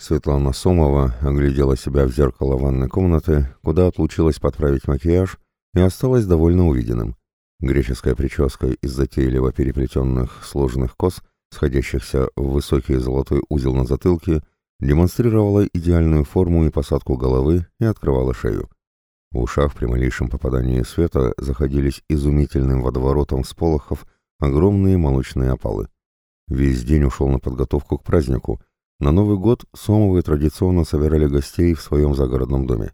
Светлана Сомова оглядела себя в зеркало ванной комнаты, куда отлучилась подправить макияж, и осталась довольно увиденным. Греческая прическа из затейливо переплетенных сложных кос, сходящихся в высокий золотой узел на затылке, демонстрировала идеальную форму и посадку головы и открывала шею. В ушах при малейшем попадании света заходились изумительным водоворотом сполохов огромные молочные опалы. Весь день ушел на подготовку к празднику, на Новый год Сомовы традиционно собирали гостей в своем загородном доме.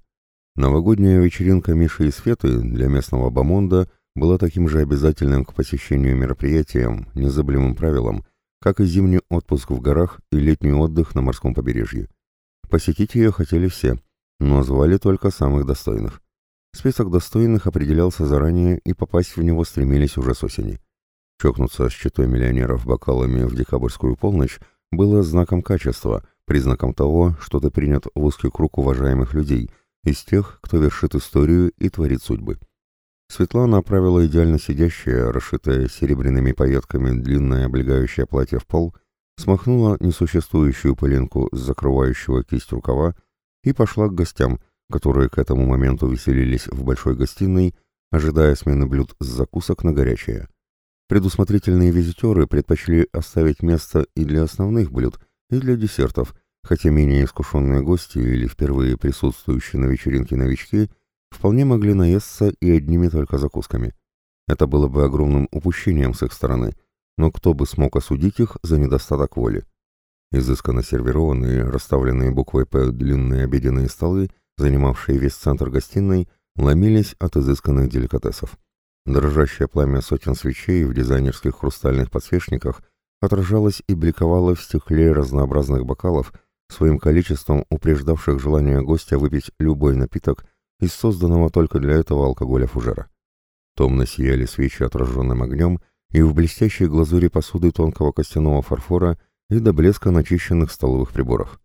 Новогодняя вечеринка Миши и Светы для местного бомонда была таким же обязательным к посещению мероприятием, незаблемым правилом, как и зимний отпуск в горах и летний отдых на морском побережье. Посетить ее хотели все, но звали только самых достойных. Список достойных определялся заранее, и попасть в него стремились уже с осени. Чокнуться с читой миллионеров бокалами в декабрьскую полночь – было знаком качества, признаком того, что ты принят в узкий круг уважаемых людей, из тех, кто вершит историю и творит судьбы. Светлана оправила идеально сидящее, расшитое серебряными пайетками длинное облегающее платье в пол, смахнула несуществующую пылинку с закрывающего кисть рукава и пошла к гостям, которые к этому моменту веселились в большой гостиной, ожидая смены блюд с закусок на горячее. Предусмотрительные визитеры предпочли оставить место и для основных блюд, и для десертов, хотя менее искушенные гости или впервые присутствующие на вечеринке новички вполне могли наесться и одними только закусками. Это было бы огромным упущением с их стороны, но кто бы смог осудить их за недостаток воли? Изысканно сервированные, расставленные буквой «П» длинные обеденные столы, занимавшие весь центр гостиной, ломились от изысканных деликатесов. Дрожащее пламя сотен свечей в дизайнерских хрустальных подсвечниках отражалось и бликовало в стекле разнообразных бокалов, своим количеством упреждавших желание гостя выпить любой напиток из созданного только для этого алкоголя фужера. Томно сияли свечи отраженным огнем и в блестящей глазури посуды тонкого костяного фарфора и до блеска начищенных столовых приборов.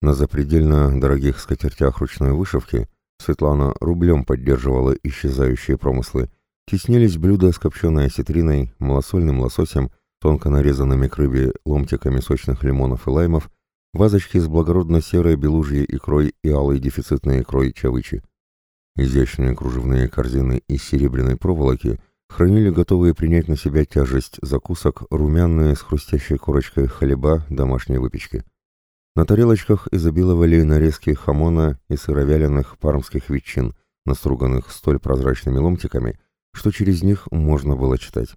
На запредельно дорогих скатертях ручной вышивки Светлана рублем поддерживала исчезающие промыслы – Теснились блюда с копченой осетриной, малосольным лососем, тонко нарезанными к рыбе ломтиками сочных лимонов и лаймов, вазочки с благородно-серой белужьей икрой и алой дефицитной икрой чавычи. Изящные кружевные корзины из серебряной проволоки хранили готовые принять на себя тяжесть закусок румяные с хрустящей корочкой хлеба домашней выпечки. На тарелочках изобиловали нарезки хамона и сыровяленых пармских ветчин, наструганных столь прозрачными ломтиками, что через них можно было читать.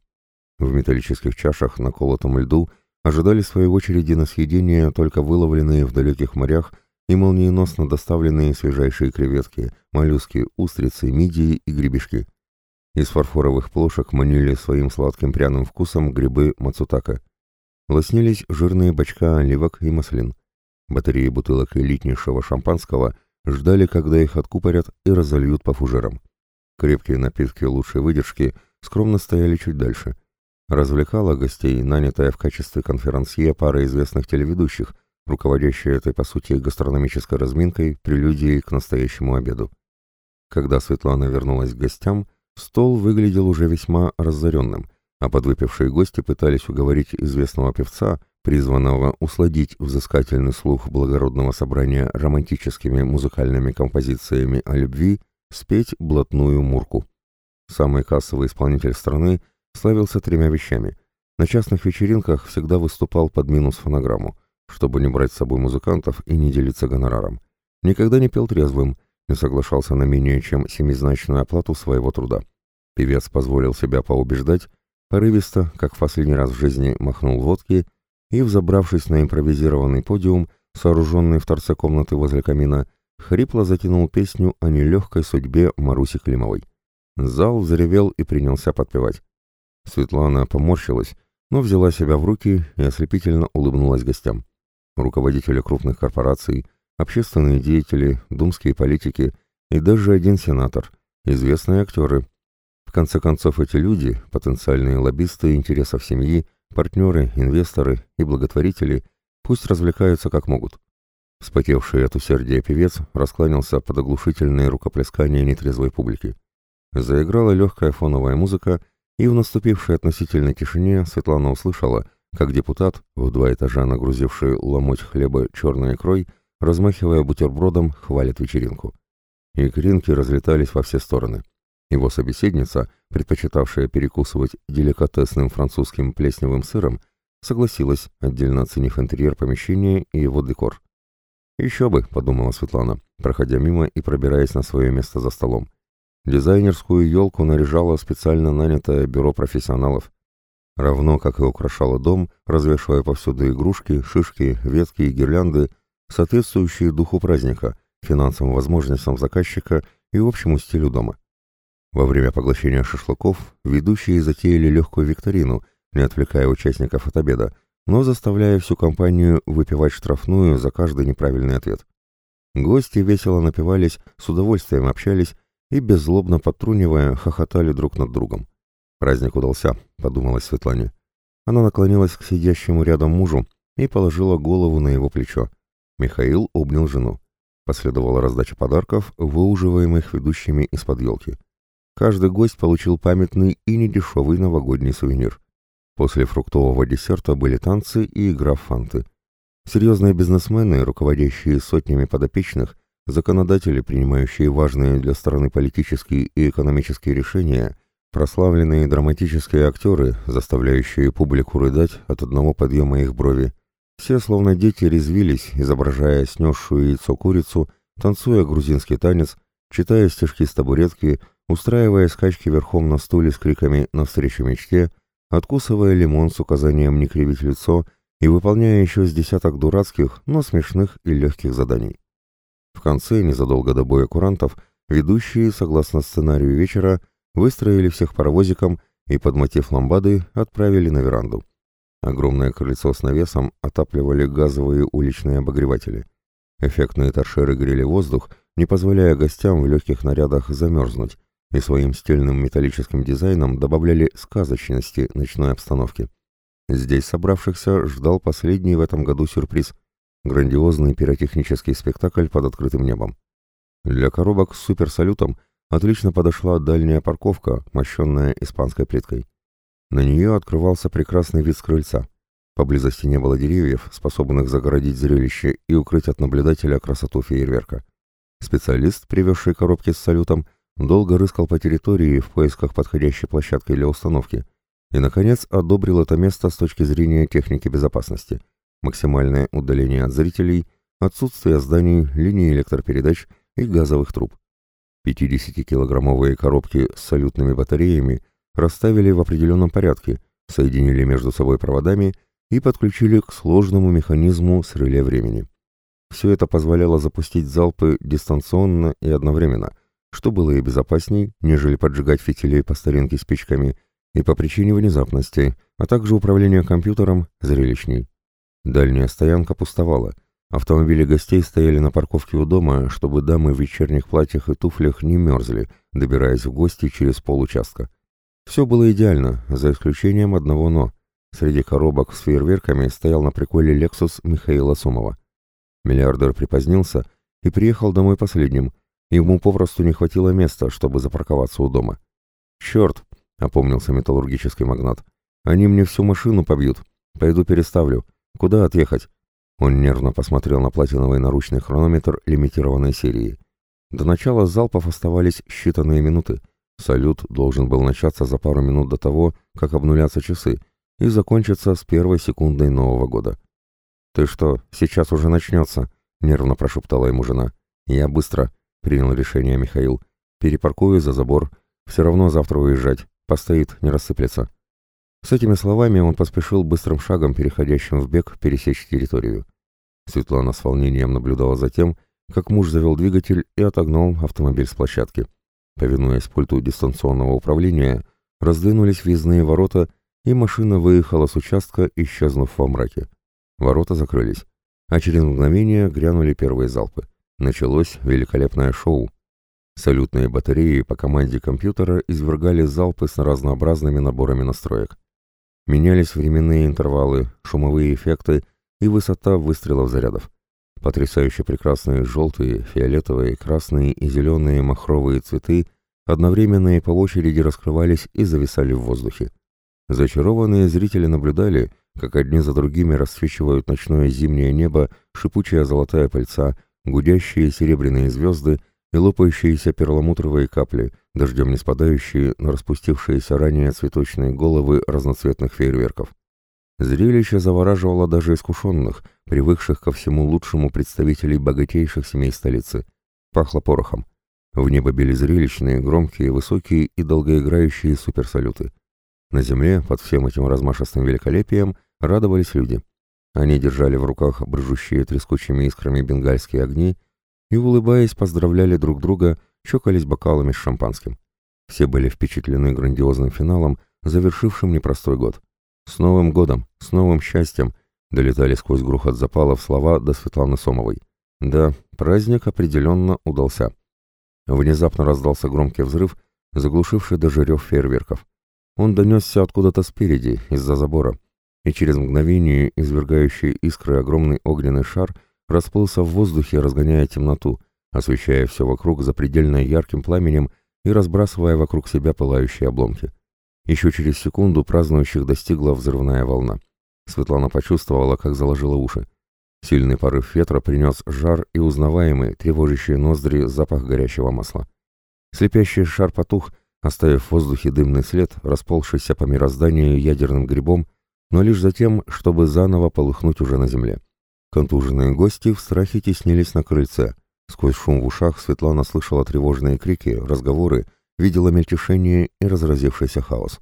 В металлических чашах на колотом льду ожидали своей очереди на съедение только выловленные в далеких морях и молниеносно доставленные свежайшие креветки, моллюски, устрицы, мидии и гребешки. Из фарфоровых плошек манили своим сладким пряным вкусом грибы мацутака. Лоснились жирные бочка оливок и маслин. Батареи бутылок элитнейшего шампанского ждали, когда их откупорят и разольют по фужерам. Крепкие напитки лучшей выдержки скромно стояли чуть дальше. Развлекала гостей, нанятая в качестве конферансье пара известных телеведущих, руководящая этой, по сути, гастрономической разминкой, прелюдией к настоящему обеду. Когда Светлана вернулась к гостям, стол выглядел уже весьма разоренным, а подвыпившие гости пытались уговорить известного певца, призванного усладить взыскательный слух благородного собрания романтическими музыкальными композициями о любви, спеть блатную мурку. Самый кассовый исполнитель страны славился тремя вещами. На частных вечеринках всегда выступал под минус фонограмму, чтобы не брать с собой музыкантов и не делиться гонораром. Никогда не пел трезвым, не соглашался на менее чем семизначную оплату своего труда. Певец позволил себя поубеждать, порывисто, как в последний раз в жизни, махнул водки и, взобравшись на импровизированный подиум, сооруженный в торце комнаты возле камина, хрипло затянул песню о нелегкой судьбе Маруси Климовой. Зал заревел и принялся подпевать. Светлана поморщилась, но взяла себя в руки и ослепительно улыбнулась гостям. Руководители крупных корпораций, общественные деятели, думские политики и даже один сенатор, известные актеры. В конце концов, эти люди, потенциальные лоббисты интересов семьи, партнеры, инвесторы и благотворители, пусть развлекаются как могут. Вспотевший от усердия певец раскланялся под оглушительные рукоплескания нетрезвой публики. Заиграла легкая фоновая музыка, и в наступившей относительной тишине Светлана услышала, как депутат, в два этажа нагрузивший ломоть хлеба черной икрой, размахивая бутербродом, хвалит вечеринку. Икринки разлетались во все стороны. Его собеседница, предпочитавшая перекусывать деликатесным французским плесневым сыром, согласилась, отдельно оценив интерьер помещения и его декор. «Еще бы», — подумала Светлана, проходя мимо и пробираясь на свое место за столом. Дизайнерскую елку наряжало специально нанятое бюро профессионалов. Равно как и украшало дом, развешивая повсюду игрушки, шишки, ветки и гирлянды, соответствующие духу праздника, финансовым возможностям заказчика и общему стилю дома. Во время поглощения шашлыков ведущие затеяли легкую викторину, не отвлекая участников от обеда, но заставляя всю компанию выпивать штрафную за каждый неправильный ответ. Гости весело напивались, с удовольствием общались и, беззлобно подтрунивая, хохотали друг над другом. «Праздник удался», — подумала Светлане. Она наклонилась к сидящему рядом мужу и положила голову на его плечо. Михаил обнял жену. Последовала раздача подарков, выуживаемых ведущими из-под елки. Каждый гость получил памятный и недешевый новогодний сувенир. После фруктового десерта были танцы и игра в фанты. Серьезные бизнесмены, руководящие сотнями подопечных, законодатели, принимающие важные для страны политические и экономические решения, прославленные драматические актеры, заставляющие публику рыдать от одного подъема их брови, все словно дети резвились, изображая снесшую яйцо курицу, танцуя грузинский танец, читая стишки с табуретки, устраивая скачки верхом на стуле с криками «Навстречу мечте», откусывая лимон с указанием не кривить лицо и выполняя еще с десяток дурацких, но смешных и легких заданий. В конце, незадолго до боя курантов, ведущие, согласно сценарию вечера, выстроили всех паровозиком и под мотив ламбады отправили на веранду. Огромное крыльцо с навесом отапливали газовые уличные обогреватели. Эффектные торшеры грели воздух, не позволяя гостям в легких нарядах замерзнуть, и своим стильным металлическим дизайном добавляли сказочности ночной обстановки. Здесь собравшихся ждал последний в этом году сюрприз – грандиозный пиротехнический спектакль под открытым небом. Для коробок с суперсалютом отлично подошла дальняя парковка, мощенная испанской плиткой. На нее открывался прекрасный вид с крыльца. Поблизости не было деревьев, способных загородить зрелище и укрыть от наблюдателя красоту фейерверка. Специалист, привезший коробки с салютом, долго рыскал по территории в поисках подходящей площадки для установки и, наконец, одобрил это место с точки зрения техники безопасности. Максимальное удаление от зрителей, отсутствие зданий, линий электропередач и газовых труб. 50-килограммовые коробки с салютными батареями расставили в определенном порядке, соединили между собой проводами и подключили к сложному механизму с реле времени. Все это позволяло запустить залпы дистанционно и одновременно – что было и безопасней, нежели поджигать фитилей по старинке спичками, и по причине внезапности, а также управления компьютером зрелищней. Дальняя стоянка пустовала. Автомобили гостей стояли на парковке у дома, чтобы дамы в вечерних платьях и туфлях не мерзли, добираясь в гости через получастка. Все было идеально, за исключением одного «но». Среди коробок с фейерверками стоял на приколе «Лексус» Михаила Сомова. Миллиардер припозднился и приехал домой последним – Ему попросту не хватило места, чтобы запарковаться у дома. «Черт!» — опомнился металлургический магнат. «Они мне всю машину побьют. Пойду переставлю. Куда отъехать?» Он нервно посмотрел на платиновый наручный хронометр лимитированной серии. До начала залпов оставались считанные минуты. Салют должен был начаться за пару минут до того, как обнулятся часы, и закончиться с первой секундой Нового года. «Ты что, сейчас уже начнется?» — нервно прошептала ему жена. «Я быстро принял решение Михаил. «Перепаркую за забор. Все равно завтра уезжать. Постоит, не рассыплется». С этими словами он поспешил быстрым шагом, переходящим в бег, пересечь территорию. Светлана с волнением наблюдала за тем, как муж завел двигатель и отогнал автомобиль с площадки. Повинуясь пульту дистанционного управления, раздвинулись въездные ворота, и машина выехала с участка, исчезнув во мраке. Ворота закрылись, а через мгновение грянули первые залпы. Началось великолепное шоу. Салютные батареи по команде компьютера извергали залпы с разнообразными наборами настроек. Менялись временные интервалы, шумовые эффекты и высота выстрелов зарядов. Потрясающе прекрасные желтые, фиолетовые, красные и зеленые махровые цветы одновременно и по очереди раскрывались и зависали в воздухе. Зачарованные зрители наблюдали, как одни за другими расцвечивают ночное зимнее небо шипучая золотая пыльца, гудящие серебряные звезды и лопающиеся перламутровые капли, дождем не спадающие на распустившиеся ранее цветочные головы разноцветных фейерверков. Зрелище завораживало даже искушенных, привыкших ко всему лучшему представителей богатейших семей столицы. Пахло порохом. В небо били зрелищные, громкие, высокие и долгоиграющие суперсалюты. На земле, под всем этим размашистым великолепием, радовались люди. Они держали в руках брыжущие трескучими искрами бенгальские огни и, улыбаясь, поздравляли друг друга, чокались бокалами с шампанским. Все были впечатлены грандиозным финалом, завершившим непростой год. «С Новым годом! С новым счастьем!» долетали сквозь грохот запалов слова до Светланы Сомовой. Да, праздник определенно удался. Внезапно раздался громкий взрыв, заглушивший даже рев фейерверков. Он донесся откуда-то спереди, из-за забора, и через мгновение извергающий искры огромный огненный шар расплылся в воздухе, разгоняя темноту, освещая все вокруг запредельно ярким пламенем и разбрасывая вокруг себя пылающие обломки. Еще через секунду празднующих достигла взрывная волна. Светлана почувствовала, как заложила уши. Сильный порыв ветра принес жар и узнаваемый, тревожащий ноздри запах горящего масла. Слепящий шар потух, оставив в воздухе дымный след, расползшийся по мирозданию ядерным грибом, но лишь затем, чтобы заново полыхнуть уже на земле. Контуженные гости в страхе теснились на крыльце. Сквозь шум в ушах Светлана слышала тревожные крики, разговоры, видела мельтешение и разразившийся хаос.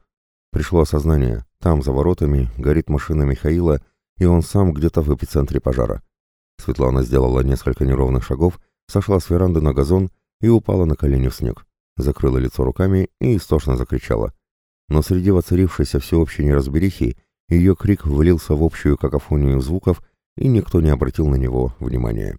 Пришло осознание, там, за воротами, горит машина Михаила, и он сам где-то в эпицентре пожара. Светлана сделала несколько неровных шагов, сошла с веранды на газон и упала на колени в снег. Закрыла лицо руками и истошно закричала. Но среди воцарившейся всеобщей неразберихи ее крик влился в общую какофонию звуков, и никто не обратил на него внимания.